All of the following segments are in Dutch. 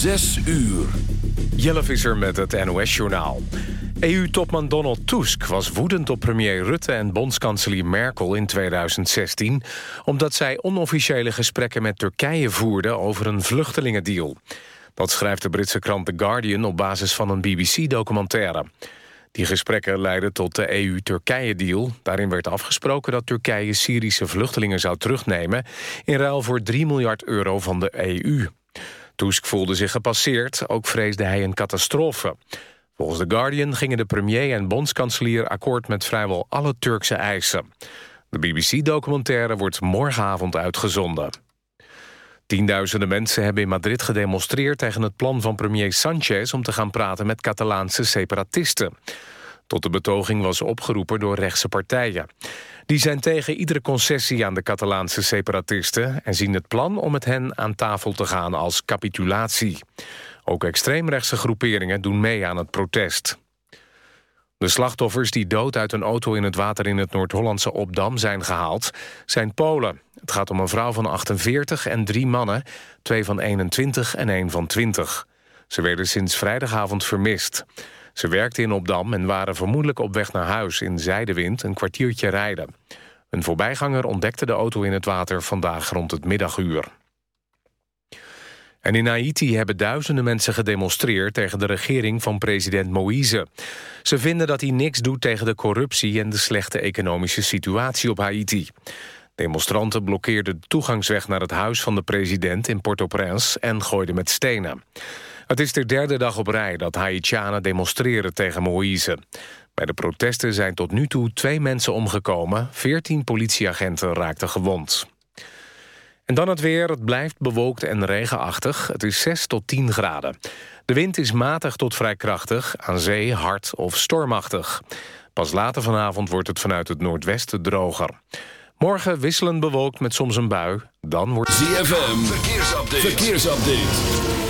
Zes uur. Jelle Visser met het NOS-journaal. EU-topman Donald Tusk was woedend op premier Rutte en bondskanselier Merkel in 2016... omdat zij onofficiële gesprekken met Turkije voerden over een vluchtelingendeal. Dat schrijft de Britse krant The Guardian op basis van een BBC-documentaire. Die gesprekken leidden tot de EU-Turkije-deal. Daarin werd afgesproken dat Turkije Syrische vluchtelingen zou terugnemen... in ruil voor 3 miljard euro van de EU. Tusk voelde zich gepasseerd, ook vreesde hij een catastrofe. Volgens The Guardian gingen de premier en bondskanselier akkoord met vrijwel alle Turkse eisen. De BBC-documentaire wordt morgenavond uitgezonden. Tienduizenden mensen hebben in Madrid gedemonstreerd tegen het plan van premier Sanchez om te gaan praten met Catalaanse separatisten. Tot de betoging was opgeroepen door rechtse partijen. Die zijn tegen iedere concessie aan de Catalaanse separatisten... en zien het plan om met hen aan tafel te gaan als capitulatie. Ook extreemrechtse groeperingen doen mee aan het protest. De slachtoffers die dood uit een auto in het water in het Noord-Hollandse Opdam zijn gehaald, zijn Polen. Het gaat om een vrouw van 48 en drie mannen, twee van 21 en één van 20. Ze werden sinds vrijdagavond vermist. Ze werkten in Opdam en waren vermoedelijk op weg naar huis in zijdewind een kwartiertje rijden. Een voorbijganger ontdekte de auto in het water vandaag rond het middaguur. En in Haiti hebben duizenden mensen gedemonstreerd tegen de regering van president Moïse. Ze vinden dat hij niks doet tegen de corruptie en de slechte economische situatie op Haiti. Demonstranten blokkeerden de toegangsweg naar het huis van de president in Port-au-Prince en gooiden met stenen. Het is de derde dag op rij dat Haitianen demonstreren tegen Moïse. Bij de protesten zijn tot nu toe twee mensen omgekomen. Veertien politieagenten raakten gewond. En dan het weer. Het blijft bewolkt en regenachtig. Het is 6 tot 10 graden. De wind is matig tot vrij krachtig. Aan zee hard of stormachtig. Pas later vanavond wordt het vanuit het noordwesten droger. Morgen wisselend bewolkt met soms een bui. Dan wordt... ZFM. Verkeersupdate. Verkeersupdate.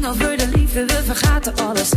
ging over de liefde, we vergaten alles.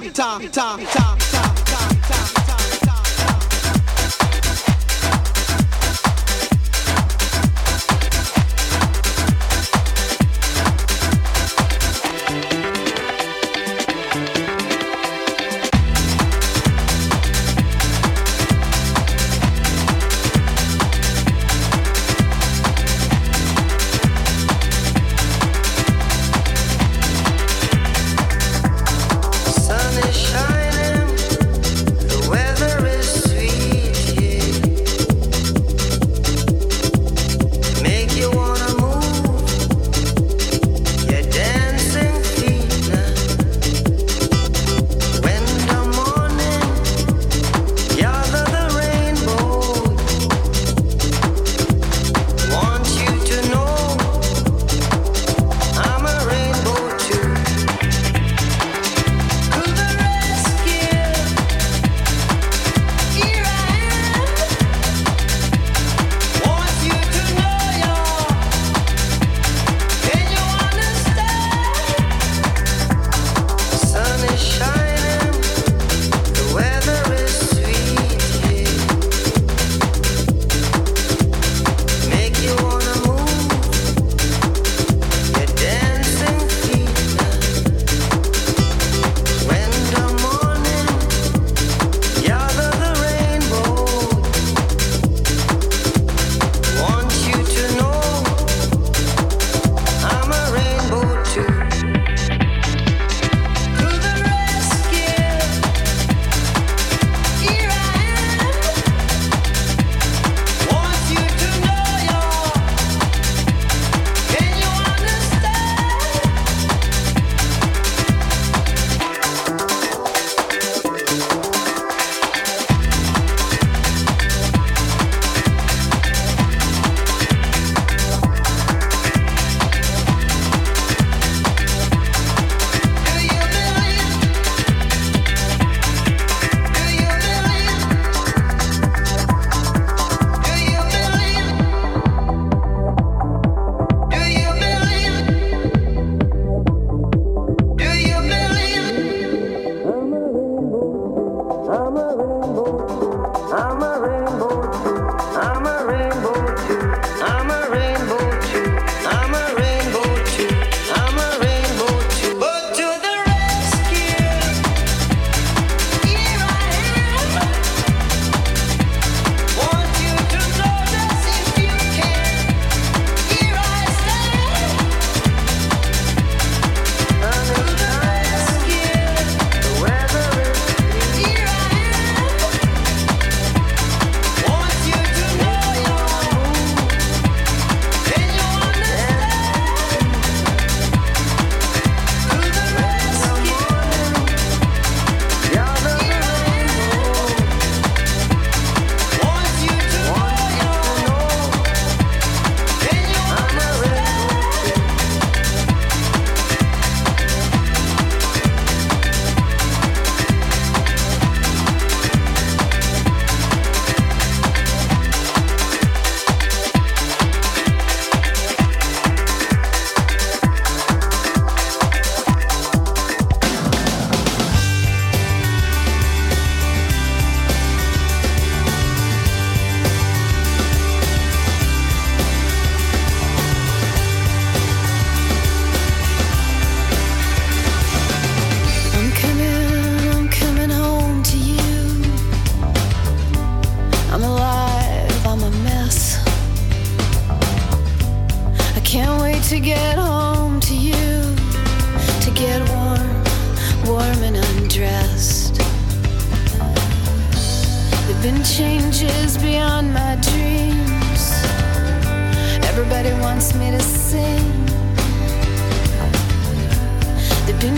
Ta, ta, ta,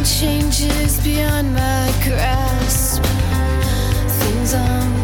changes beyond my grasp. Things I'm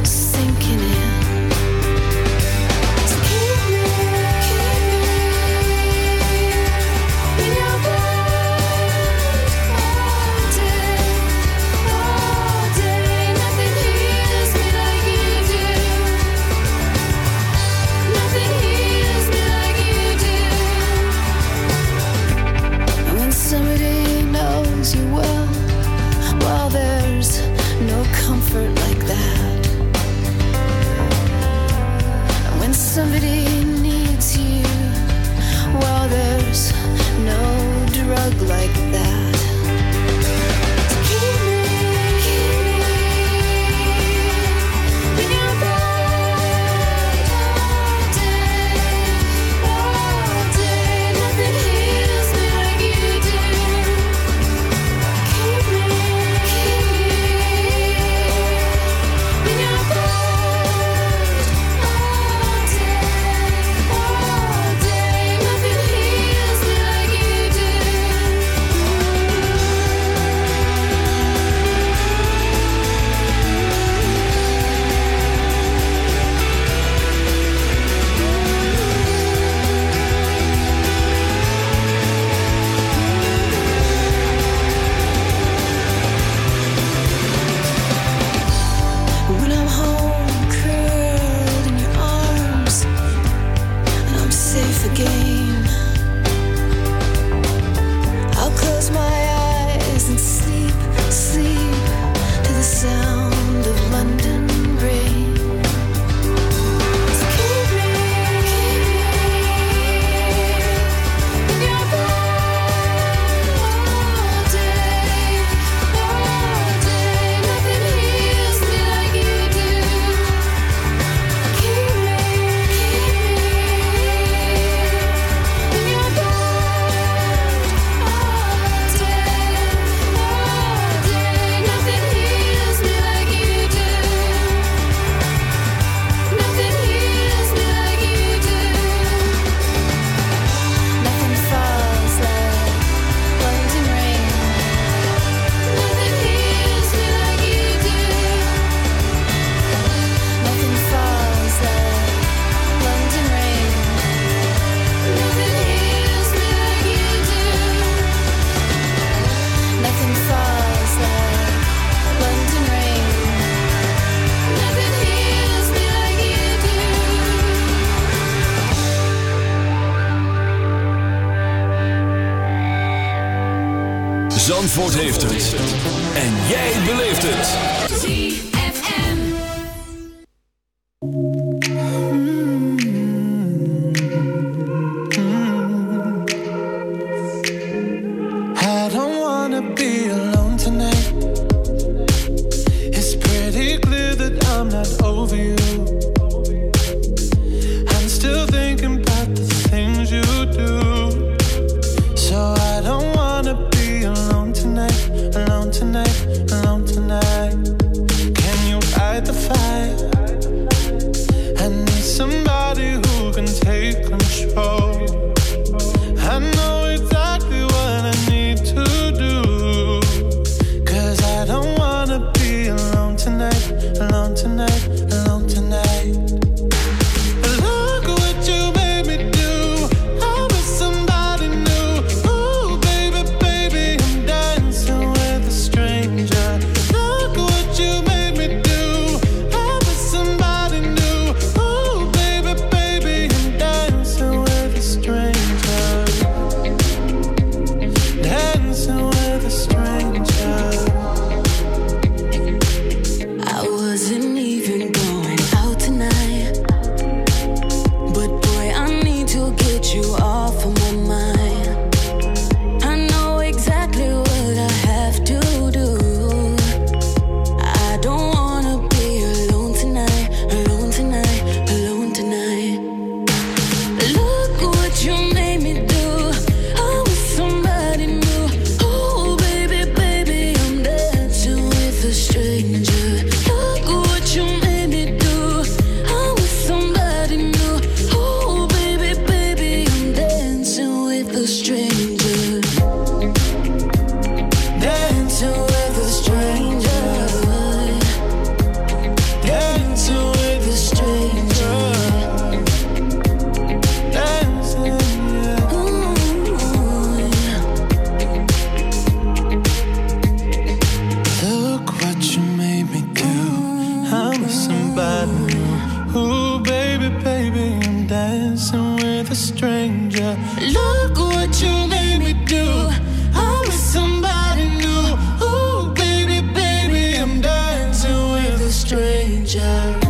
danger.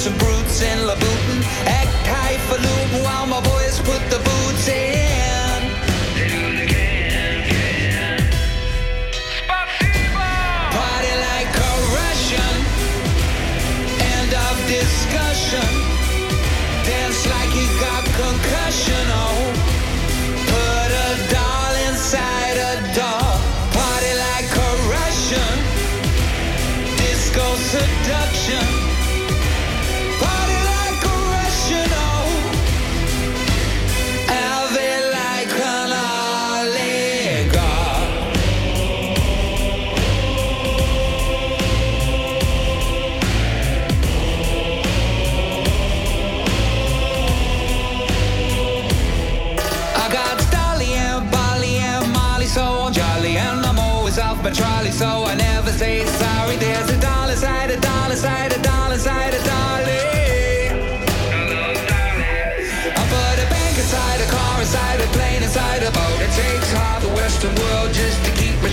some brutes in Labutin. Act highfalutin while my boys put the boots in.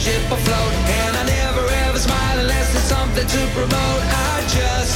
ship afloat. And I never ever smile unless it's something to promote. I just